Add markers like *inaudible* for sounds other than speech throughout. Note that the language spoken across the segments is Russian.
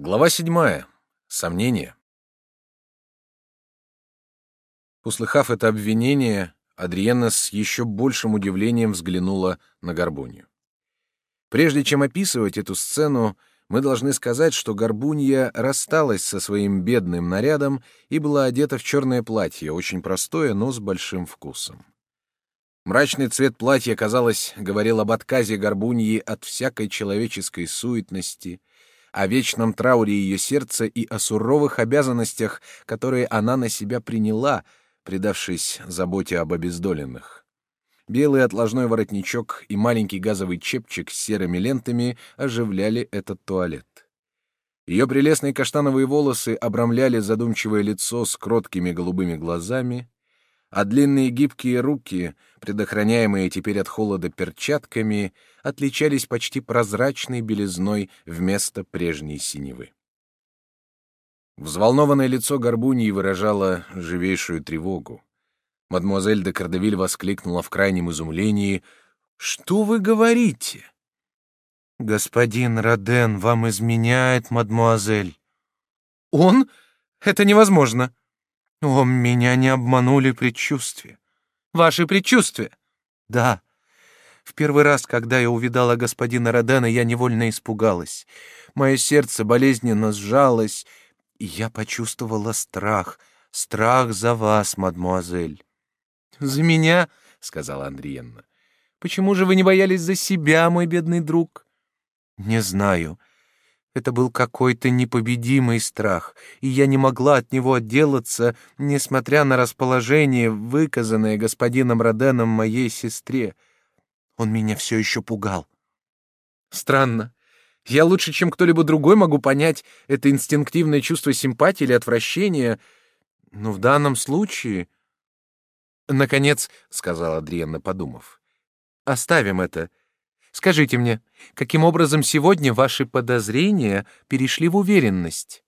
Глава седьмая. Сомнения. Услыхав это обвинение, Адриена с еще большим удивлением взглянула на Горбунью. Прежде чем описывать эту сцену, мы должны сказать, что Горбунья рассталась со своим бедным нарядом и была одета в черное платье, очень простое, но с большим вкусом. Мрачный цвет платья, казалось, говорил об отказе Горбуньи от всякой человеческой суетности — о вечном трауре ее сердца и о суровых обязанностях, которые она на себя приняла, предавшись заботе об обездоленных. Белый отложной воротничок и маленький газовый чепчик с серыми лентами оживляли этот туалет. Ее прелестные каштановые волосы обрамляли задумчивое лицо с кроткими голубыми глазами, а длинные гибкие руки, предохраняемые теперь от холода перчатками, отличались почти прозрачной белизной вместо прежней синевы. Взволнованное лицо Горбуньи выражало живейшую тревогу. Мадемуазель де Кардевиль воскликнула в крайнем изумлении. «Что вы говорите?» «Господин Роден вам изменяет, мадемуазель». «Он? Это невозможно!» О, меня не обманули предчувствия. Ваши предчувствия? Да. В первый раз, когда я увидала господина Родена, я невольно испугалась. Мое сердце болезненно сжалось, и я почувствовала страх. Страх за вас, мадмуазель. За меня? — сказала Андриенна. Почему же вы не боялись за себя, мой бедный друг? Не знаю. Это был какой-то непобедимый страх, и я не могла от него отделаться, несмотря на расположение, выказанное господином Роденом моей сестре. Он меня все еще пугал. Странно. Я лучше, чем кто-либо другой, могу понять это инстинктивное чувство симпатии или отвращения, но в данном случае... Наконец, — сказала Адриенна, подумав, — оставим это. Скажите мне, каким образом сегодня ваши подозрения перешли в уверенность?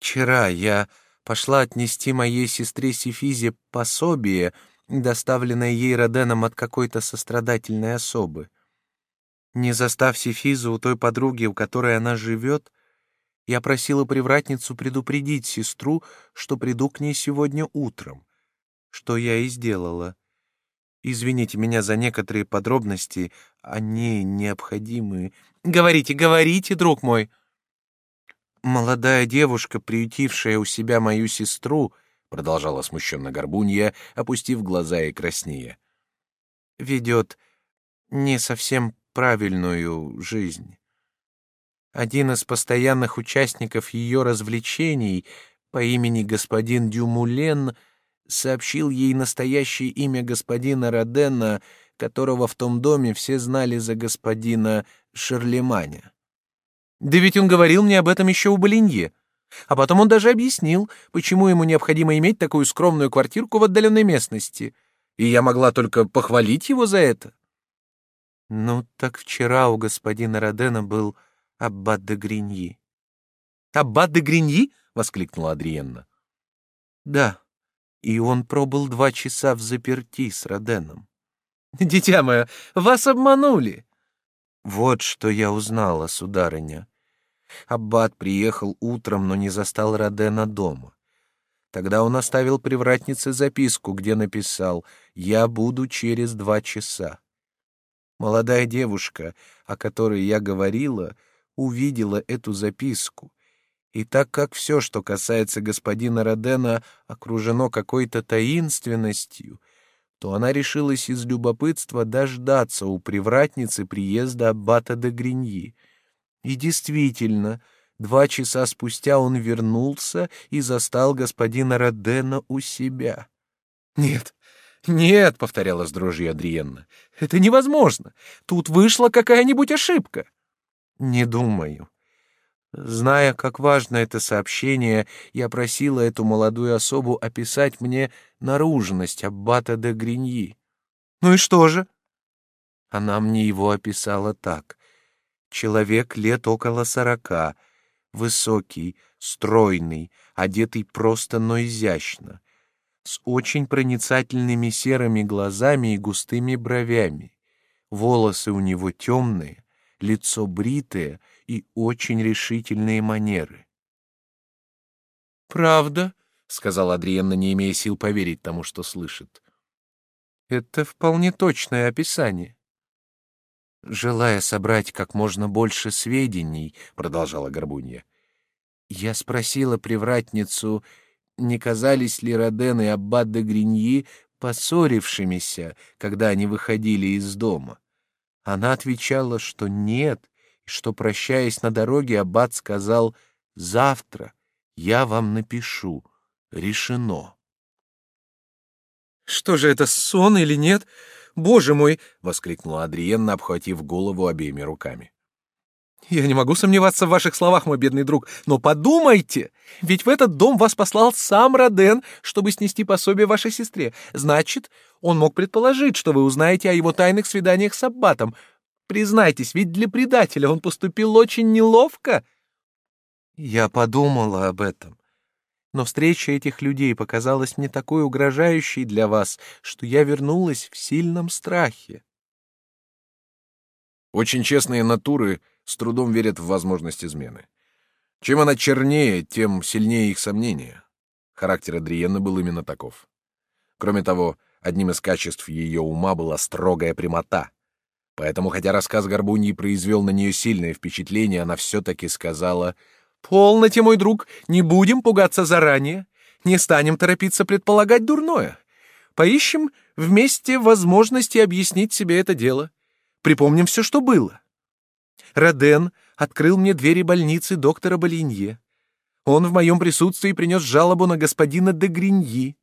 Вчера я пошла отнести моей сестре Сифизе пособие, доставленное ей Роденом от какой-то сострадательной особы. Не застав Сифизу у той подруги, у которой она живет, я просила привратницу предупредить сестру, что приду к ней сегодня утром, что я и сделала. Извините меня за некоторые подробности, они необходимы. Говорите, говорите, друг мой. Молодая девушка, приютившая у себя мою сестру, продолжала смущенно Горбунья, опустив глаза и краснея, ведет не совсем правильную жизнь. Один из постоянных участников ее развлечений по имени господин Дюмулен — сообщил ей настоящее имя господина Родена, которого в том доме все знали за господина Шарлеманя. Да ведь он говорил мне об этом еще у Болинье. А потом он даже объяснил, почему ему необходимо иметь такую скромную квартирку в отдаленной местности. И я могла только похвалить его за это. Ну, так вчера у господина Родена был аббат де Гриньи. «Аббат де Гриньи?» — воскликнула Адриенна. «Да, и он пробыл два часа в заперти с Роденом. *laughs* «Дитя мое, вас обманули!» «Вот что я узнала, сударыня. Аббат приехал утром, но не застал Родена дома. Тогда он оставил привратнице записку, где написал «Я буду через два часа». Молодая девушка, о которой я говорила, увидела эту записку и так как все, что касается господина Родена, окружено какой-то таинственностью, то она решилась из любопытства дождаться у привратницы приезда аббата де Гриньи. И действительно, два часа спустя он вернулся и застал господина Родена у себя. «Нет, нет», — повторяла с дрожью Адриенна, — «это невозможно. Тут вышла какая-нибудь ошибка». «Не думаю. Зная, как важно это сообщение, я просила эту молодую особу описать мне наружность аббата де Гриньи. Ну и что же? Она мне его описала так. Человек лет около сорока, высокий, стройный, одетый просто, но изящно, с очень проницательными серыми глазами и густыми бровями. Волосы у него темные, лицо бритое и очень решительные манеры. «Правда?» — сказал Адриенна, не имея сил поверить тому, что слышит. «Это вполне точное описание». «Желая собрать как можно больше сведений», — продолжала Горбунья, — «я спросила привратницу, не казались ли Роден и Аббат де Гриньи поссорившимися, когда они выходили из дома. Она отвечала, что нет, и что, прощаясь на дороге, Аббат сказал «Завтра я вам напишу. Решено». «Что же это, сон или нет? Боже мой!» — воскликнула Адриенна, обхватив голову обеими руками. Я не могу сомневаться в ваших словах, мой бедный друг, но подумайте, ведь в этот дом вас послал сам Роден, чтобы снести пособие вашей сестре. Значит, он мог предположить, что вы узнаете о его тайных свиданиях с аббатом. Признайтесь, ведь для предателя он поступил очень неловко. Я подумала об этом. Но встреча этих людей показалась мне такой угрожающей для вас, что я вернулась в сильном страхе. Очень честные натуры — с трудом верят в возможность измены. Чем она чернее, тем сильнее их сомнения. Характер Адриенны был именно таков. Кроме того, одним из качеств ее ума была строгая прямота. Поэтому, хотя рассказ Горбуньи произвел на нее сильное впечатление, она все-таки сказала «Полноте, мой друг, не будем пугаться заранее, не станем торопиться предполагать дурное. Поищем вместе возможности объяснить себе это дело. Припомним все, что было. Роден открыл мне двери больницы доктора Болинье. Он в моем присутствии принес жалобу на господина де Гриньи.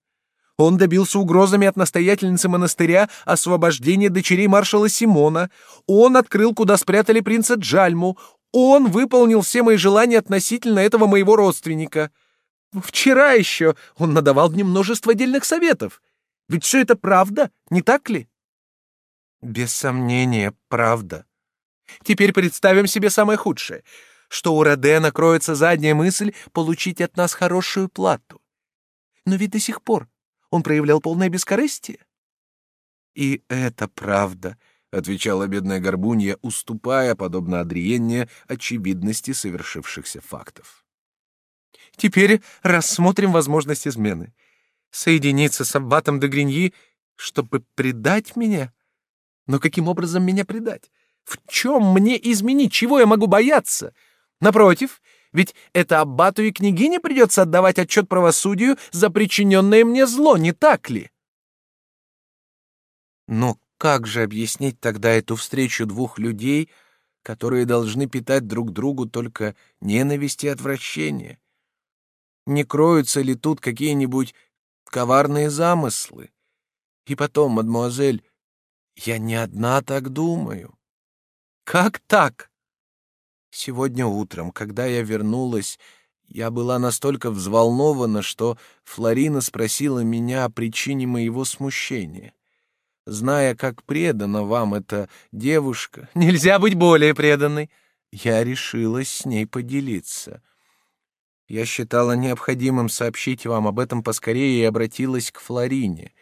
Он добился угрозами от настоятельницы монастыря освобождения дочерей маршала Симона. Он открыл, куда спрятали принца Джальму. Он выполнил все мои желания относительно этого моего родственника. Вчера еще он надавал мне множество отдельных советов. Ведь все это правда, не так ли? Без сомнения, правда. Теперь представим себе самое худшее, что у Родена кроется задняя мысль получить от нас хорошую плату. Но ведь до сих пор он проявлял полное бескорыстие. «И это правда», — отвечала бедная Горбунья, уступая, подобно Адриенне, очевидности совершившихся фактов. «Теперь рассмотрим возможность измены. Соединиться с аббатом де Гриньи, чтобы предать меня? Но каким образом меня предать? В чем мне изменить? Чего я могу бояться? Напротив, ведь это аббату и княгине придется отдавать отчет правосудию за причиненное мне зло, не так ли? Но как же объяснить тогда эту встречу двух людей, которые должны питать друг другу только ненависть и отвращение? Не кроются ли тут какие-нибудь коварные замыслы? И потом, мадемуазель, я не одна так думаю. Как так? Сегодня утром, когда я вернулась, я была настолько взволнована, что Флорина спросила меня о причине моего смущения. Зная, как предана вам эта девушка, *laughs* нельзя быть более преданной, я решилась с ней поделиться. Я считала необходимым сообщить вам об этом поскорее и обратилась к Флорине.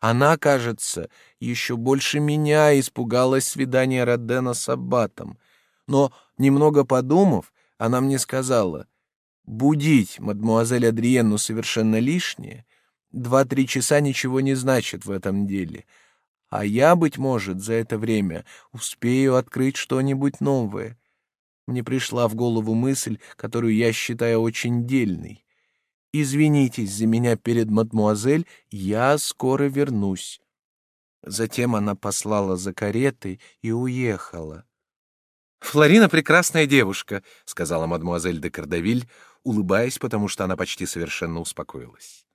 Она, кажется, еще больше меня испугалась свидания Родена с Аббатом. Но, немного подумав, она мне сказала, «Будить мадмуазель Адриенну совершенно лишнее. Два-три часа ничего не значит в этом деле. А я, быть может, за это время успею открыть что-нибудь новое». Мне пришла в голову мысль, которую я считаю очень дельной. Извинитесь за меня перед мадмуазель, я скоро вернусь. Затем она послала за каретой и уехала. «Флорина — прекрасная девушка», — сказала мадмуазель де Кардавиль, улыбаясь, потому что она почти совершенно успокоилась.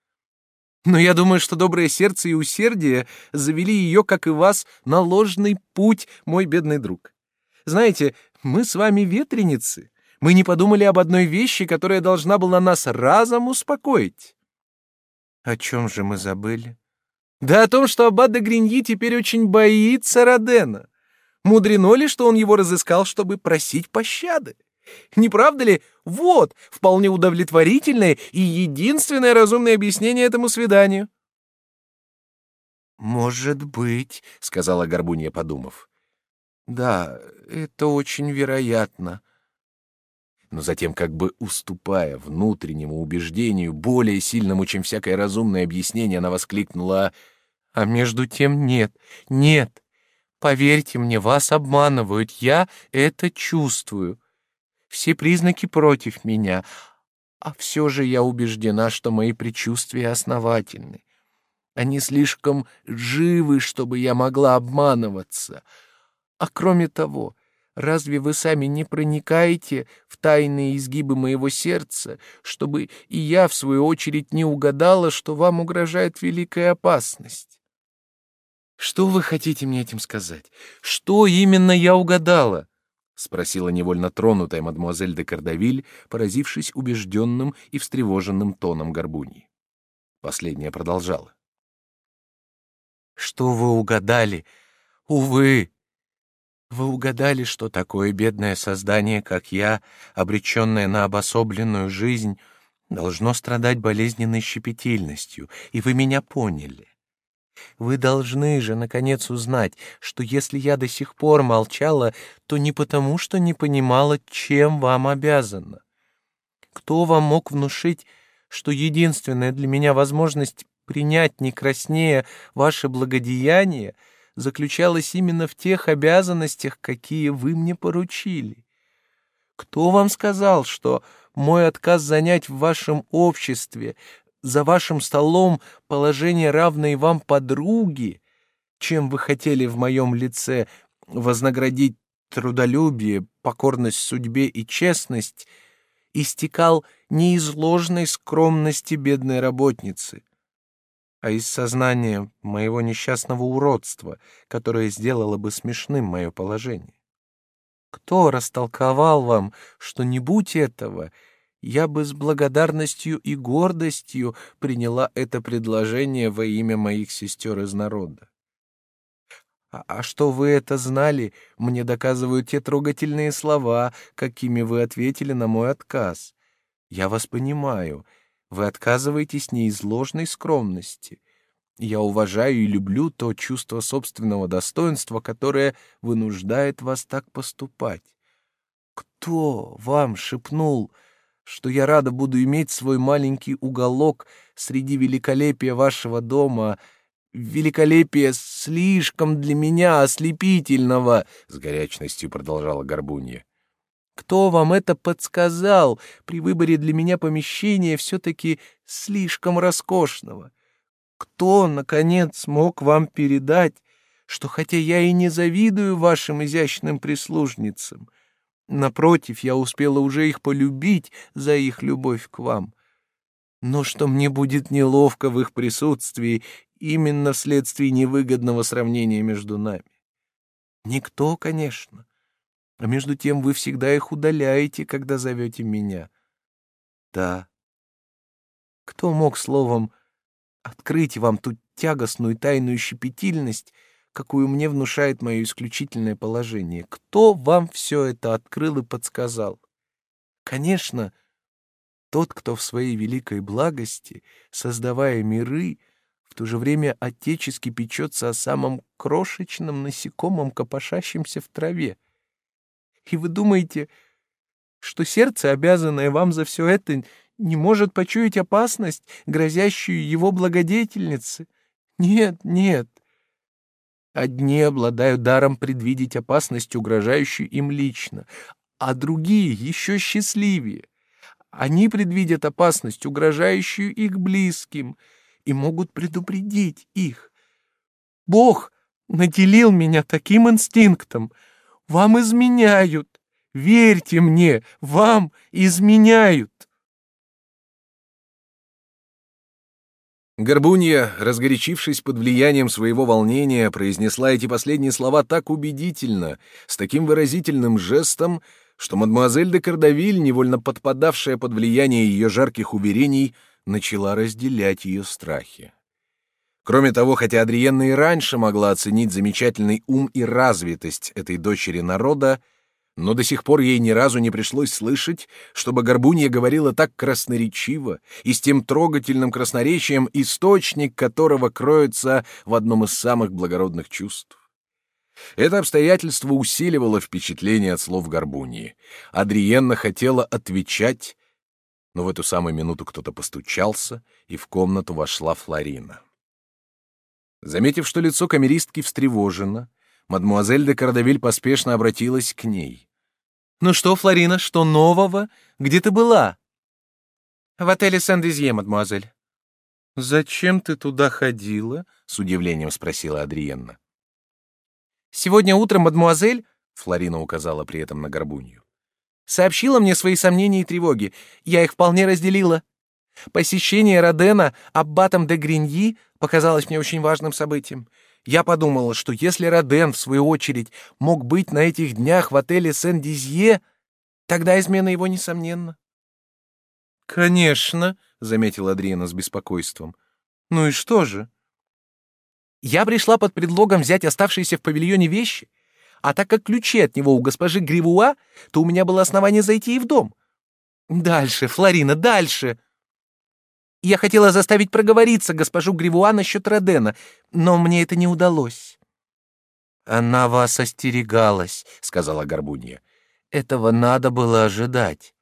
«Но я думаю, что доброе сердце и усердие завели ее, как и вас, на ложный путь, мой бедный друг. Знаете, мы с вами ветреницы, мы не подумали об одной вещи, которая должна была нас разом успокоить. О чем же мы забыли? Да о том, что аббат де Гриньи теперь очень боится Родена. Мудрено ли, что он его разыскал, чтобы просить пощады? Не правда ли? Вот, вполне удовлетворительное и единственное разумное объяснение этому свиданию. «Может быть», — сказала Горбунья, подумав. Да, это очень вероятно. Но затем, как бы уступая внутреннему убеждению, более сильному, чем всякое разумное объяснение, она воскликнула «А между тем нет, нет, поверьте мне, вас обманывают, я это чувствую. Все признаки против меня, а все же я убеждена, что мои предчувствия основательны. Они слишком живы, чтобы я могла обманываться. А кроме того, разве вы сами не проникаете в тайные изгибы моего сердца, чтобы и я, в свою очередь, не угадала, что вам угрожает великая опасность? Что вы хотите мне этим сказать? Что именно я угадала? — спросила невольно тронутая мадемуазель де Кардавиль, поразившись убежденным и встревоженным тоном горбуньи. Последняя продолжала. «Что вы угадали? Увы, вы угадали, что такое бедное создание, как я, обреченное на обособленную жизнь, должно страдать болезненной щепетильностью, и вы меня поняли. Вы должны же, наконец, узнать, что если я до сих пор молчала, то не потому, что не понимала, чем вам обязана. Кто вам мог внушить, что единственная для меня возможность принять не краснее ваше благодеяние — заключалась именно в тех обязанностях, какие вы мне поручили. Кто вам сказал, что мой отказ занять в вашем обществе, за вашим столом положение равное вам подруги, чем вы хотели в моем лице вознаградить трудолюбие, покорность судьбе и честность, истекал не из ложной скромности бедной работницы, а из сознания моего несчастного уродства, которое сделало бы смешным мое положение. Кто растолковал вам, что не будь этого, я бы с благодарностью и гордостью приняла это предложение во имя моих сестер из народа? А, а что вы это знали, мне доказывают те трогательные слова, какими вы ответили на мой отказ. Я вас понимаю — вы отказываетесь не из ложной скромности. Я уважаю и люблю то чувство собственного достоинства, которое вынуждает вас так поступать. Кто вам шепнул, что я рада буду иметь свой маленький уголок среди великолепия вашего дома, великолепия слишком для меня ослепительного, — с горячностью продолжала Горбунья. Кто вам это подсказал при выборе для меня помещения все-таки слишком роскошного? Кто, наконец, мог вам передать, что хотя я и не завидую вашим изящным прислужницам, напротив, я успела уже их полюбить за их любовь к вам, но что мне будет неловко в их присутствии именно вследствие невыгодного сравнения между нами? Никто, конечно, а между тем вы всегда их удаляете, когда зовете меня. Да. Кто мог словом открыть вам ту тягостную тайную щепетильность, какую мне внушает мое исключительное положение? Кто вам все это открыл и подсказал? Конечно, тот, кто в своей великой благости, создавая миры, в то же время отечески печется о самом крошечном насекомом, копошащемся в траве — и вы думаете, что сердце, обязанное вам за все это, не может почуять опасность, грозящую его благодетельнице? Нет, нет. Одни обладают даром предвидеть опасность, угрожающую им лично, а другие еще счастливее. Они предвидят опасность, угрожающую их близким, и могут предупредить их. Бог наделил меня таким инстинктом — вам изменяют. Верьте мне, вам изменяют. Горбунья, разгорячившись под влиянием своего волнения, произнесла эти последние слова так убедительно, с таким выразительным жестом, что мадемуазель де Кардавиль, невольно подпадавшая под влияние ее жарких уверений, начала разделять ее страхи. Кроме того, хотя Адриенна и раньше могла оценить замечательный ум и развитость этой дочери народа, но до сих пор ей ни разу не пришлось слышать, чтобы Горбунья говорила так красноречиво и с тем трогательным красноречием, источник которого кроется в одном из самых благородных чувств. Это обстоятельство усиливало впечатление от слов Горбунии. Адриенна хотела отвечать, но в эту самую минуту кто-то постучался, и в комнату вошла Флорина. Заметив, что лицо камеристки встревожено, мадмуазель де Кардавиль поспешно обратилась к ней. «Ну что, Флорина, что нового? Где ты была?» «В отеле Сен-Дезье, мадмуазель». «Зачем ты туда ходила?» — с удивлением спросила Адриенна. «Сегодня утром мадмуазель, — Флорина указала при этом на горбунью, — сообщила мне свои сомнения и тревоги. Я их вполне разделила. Посещение Родена аббатом де Гриньи показалось мне очень важным событием. Я подумала, что если Роден, в свою очередь, мог быть на этих днях в отеле Сен-Дизье, тогда измена его несомненна. «Конечно», — заметила Адриена с беспокойством. «Ну и что же?» «Я пришла под предлогом взять оставшиеся в павильоне вещи, а так как ключи от него у госпожи Гривуа, то у меня было основание зайти и в дом. Дальше, Флорина, дальше!» Я хотела заставить проговориться госпожу Гривуа насчет Родена, но мне это не удалось. «Она вас остерегалась», — сказала Горбунья. «Этого надо было ожидать».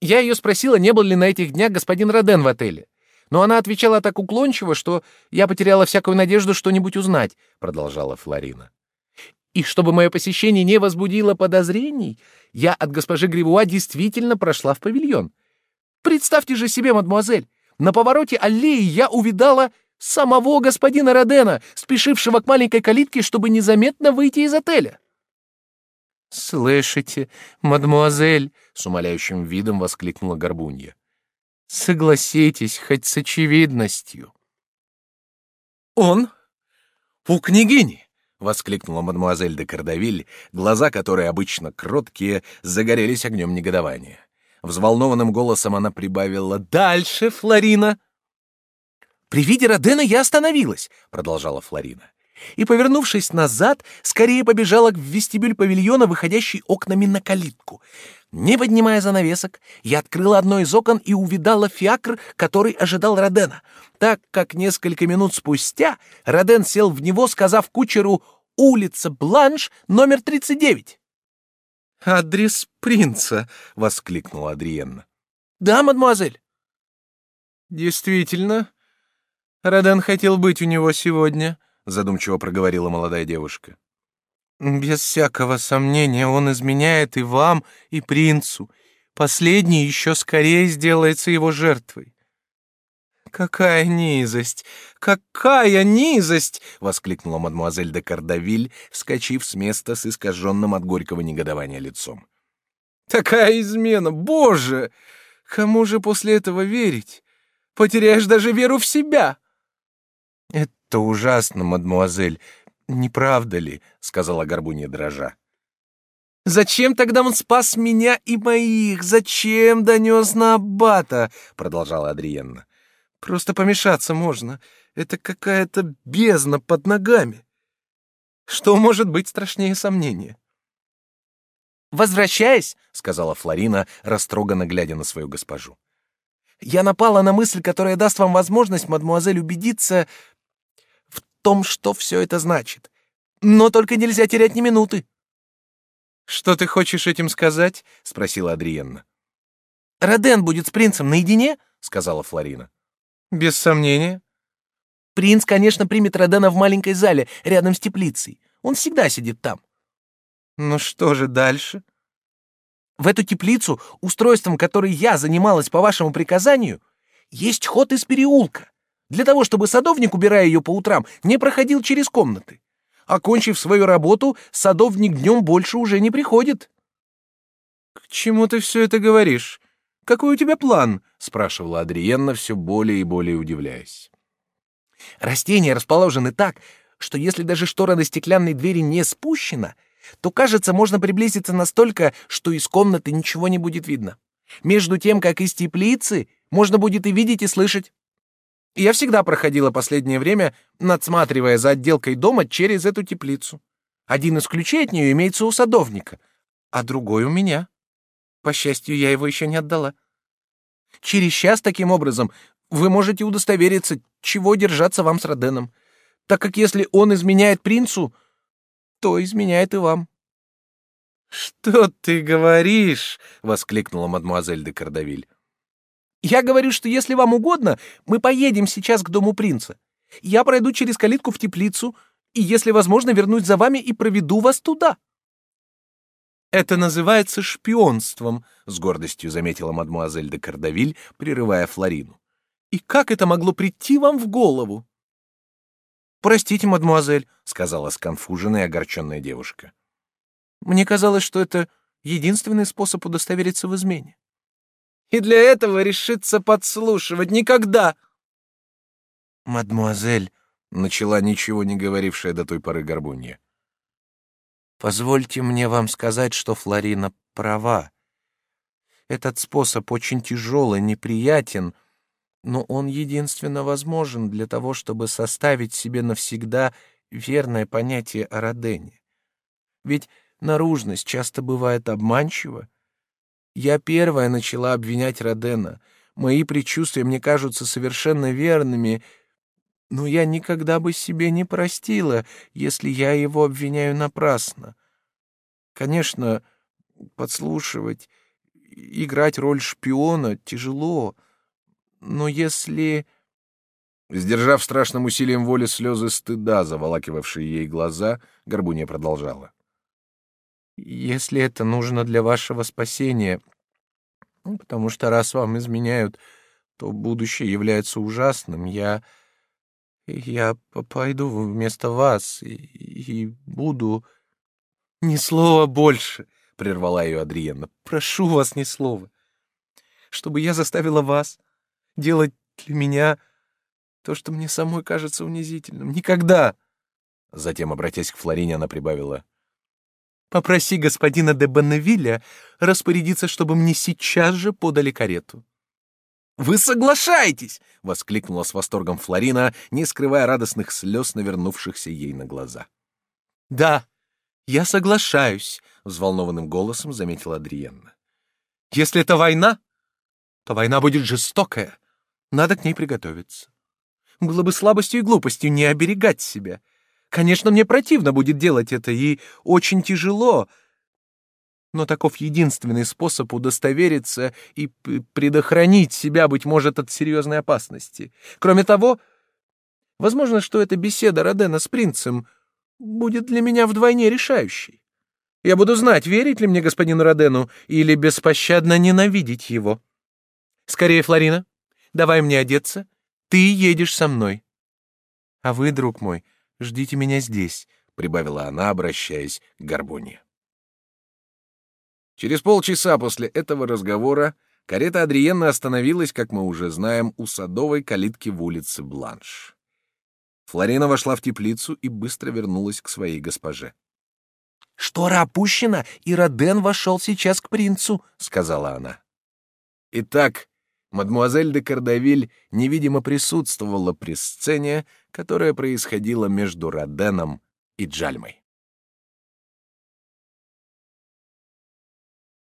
Я ее спросила, не был ли на этих днях господин Роден в отеле. Но она отвечала так уклончиво, что я потеряла всякую надежду что-нибудь узнать, продолжала Флорина. И чтобы мое посещение не возбудило подозрений, я от госпожи Гривуа действительно прошла в павильон. Представьте же себе, мадемуазель, на повороте аллеи я увидала самого господина Родена, спешившего к маленькой калитке, чтобы незаметно выйти из отеля. «Слышите, мадемуазель?» — с умоляющим видом воскликнула Горбунья. «Согласитесь хоть с очевидностью». «Он? У княгини!» — воскликнула мадемуазель де Кардавиль, глаза которой обычно кроткие, загорелись огнем негодования. Взволнованным голосом она прибавила «Дальше, Флорина!» «При виде Родена я остановилась», — продолжала Флорина и, повернувшись назад, скорее побежала в вестибюль павильона, выходящий окнами на калитку. Не поднимая занавесок, я открыла одно из окон и увидала фиакр, который ожидал Родена, так как несколько минут спустя Роден сел в него, сказав кучеру «Улица Бланш, номер 39». «Адрес принца!» — воскликнула Адриенна. «Да, мадемуазель». «Действительно, Роден хотел быть у него сегодня», задумчиво проговорила молодая девушка. Без всякого сомнения он изменяет и вам, и принцу. Последний еще скорее сделается его жертвой. «Какая низость! Какая низость!» — воскликнула мадемуазель де Кардавиль, вскочив с места с искаженным от горького негодования лицом. «Такая измена! Боже! Кому же после этого верить? Потеряешь даже веру в себя!» «Это ужасно, мадмуазель. Не правда ли?» — сказала Горбунья дрожа. «Зачем тогда он спас меня и моих? Зачем донес на аббата?» — продолжала Адриенна. «Просто помешаться можно. Это какая-то бездна под ногами. Что может быть страшнее сомнения?» «Возвращаясь», — сказала Флорина, растроганно глядя на свою госпожу, — «я напала на мысль, которая даст вам возможность, мадмуазель, убедиться, том, что все это значит. Но только нельзя терять ни минуты. Что ты хочешь этим сказать? спросила Адриенна. Роден будет с принцем наедине, сказала Флорина. Без сомнения. Принц, конечно, примет Родена в маленькой зале рядом с теплицей. Он всегда сидит там. Ну что же дальше? В эту теплицу, устройством которой я занималась по вашему приказанию, есть ход из переулка для того, чтобы садовник, убирая ее по утрам, не проходил через комнаты. Окончив свою работу, садовник днем больше уже не приходит. «К чему ты все это говоришь? Какой у тебя план?» — спрашивала Адриенна, все более и более удивляясь. «Растения расположены так, что если даже штора на стеклянной двери не спущена, то, кажется, можно приблизиться настолько, что из комнаты ничего не будет видно. Между тем, как из теплицы, можно будет и видеть, и слышать. Я всегда проходила последнее время, надсматривая за отделкой дома через эту теплицу. Один из ключей от нее имеется у садовника, а другой у меня. По счастью, я его еще не отдала. Через час таким образом вы можете удостовериться, чего держаться вам с Роденом, так как если он изменяет принцу, то изменяет и вам. «Что ты говоришь?» — воскликнула мадемуазель де Кардавиль. «Я говорю, что если вам угодно, мы поедем сейчас к дому принца. Я пройду через калитку в теплицу, и, если возможно, вернусь за вами и проведу вас туда». «Это называется шпионством», — с гордостью заметила мадемуазель де Кардавиль, прерывая Флорину. «И как это могло прийти вам в голову?» «Простите, мадемуазель», — сказала сконфуженная и огорченная девушка. Мне казалось, что это единственный способ удостовериться в измене. И для этого решиться подслушивать никогда. Мадмуазель, начала ничего не говорившая до той поры Горбунья. Позвольте мне вам сказать, что Флорина права. Этот способ очень тяжелый, неприятен, но он единственно возможен для того, чтобы составить себе навсегда верное понятие о Родене. Ведь наружность часто бывает обманчива. Я первая начала обвинять Родена. Мои предчувствия мне кажутся совершенно верными, но я никогда бы себе не простила, если я его обвиняю напрасно. Конечно, подслушивать, играть роль шпиона тяжело, но если... Сдержав страшным усилием воли слезы стыда, заволакивавшие ей глаза, Горбунья продолжала. Если это нужно для вашего спасения, ну, потому что раз вам изменяют, то будущее является ужасным, я... Я пойду вместо вас и, и буду... Ни слова больше, — прервала ее Адриена. Прошу вас, ни слова. Чтобы я заставила вас делать для меня то, что мне самой кажется унизительным. Никогда. Затем, обратясь к Флорине, она прибавила. Попроси господина де Бонневилля распорядиться, чтобы мне сейчас же подали карету. «Вы соглашаетесь!» — воскликнула с восторгом Флорина, не скрывая радостных слез, навернувшихся ей на глаза. «Да, я соглашаюсь», — взволнованным голосом заметила Адриенна. «Если это война, то война будет жестокая. Надо к ней приготовиться. Было бы слабостью и глупостью не оберегать себя. Конечно, мне противно будет делать это, и очень тяжело. Но таков единственный способ удостовериться и предохранить себя, быть может, от серьезной опасности. Кроме того, возможно, что эта беседа Родена с принцем будет для меня вдвойне решающей. Я буду знать, верить ли мне господину Родену или беспощадно ненавидеть его. Скорее, Флорина, давай мне одеться. Ты едешь со мной. А вы, друг мой, — Ждите меня здесь», — прибавила она, обращаясь к Горбоне. Через полчаса после этого разговора карета Адриенна остановилась, как мы уже знаем, у садовой калитки в улице Бланш. Флорина вошла в теплицу и быстро вернулась к своей госпоже. «Штора опущена, и Роден вошел сейчас к принцу», — сказала она. Итак, мадмуазель де Кардавиль невидимо присутствовала при сцене, которая происходила между Роденом и Джальмой.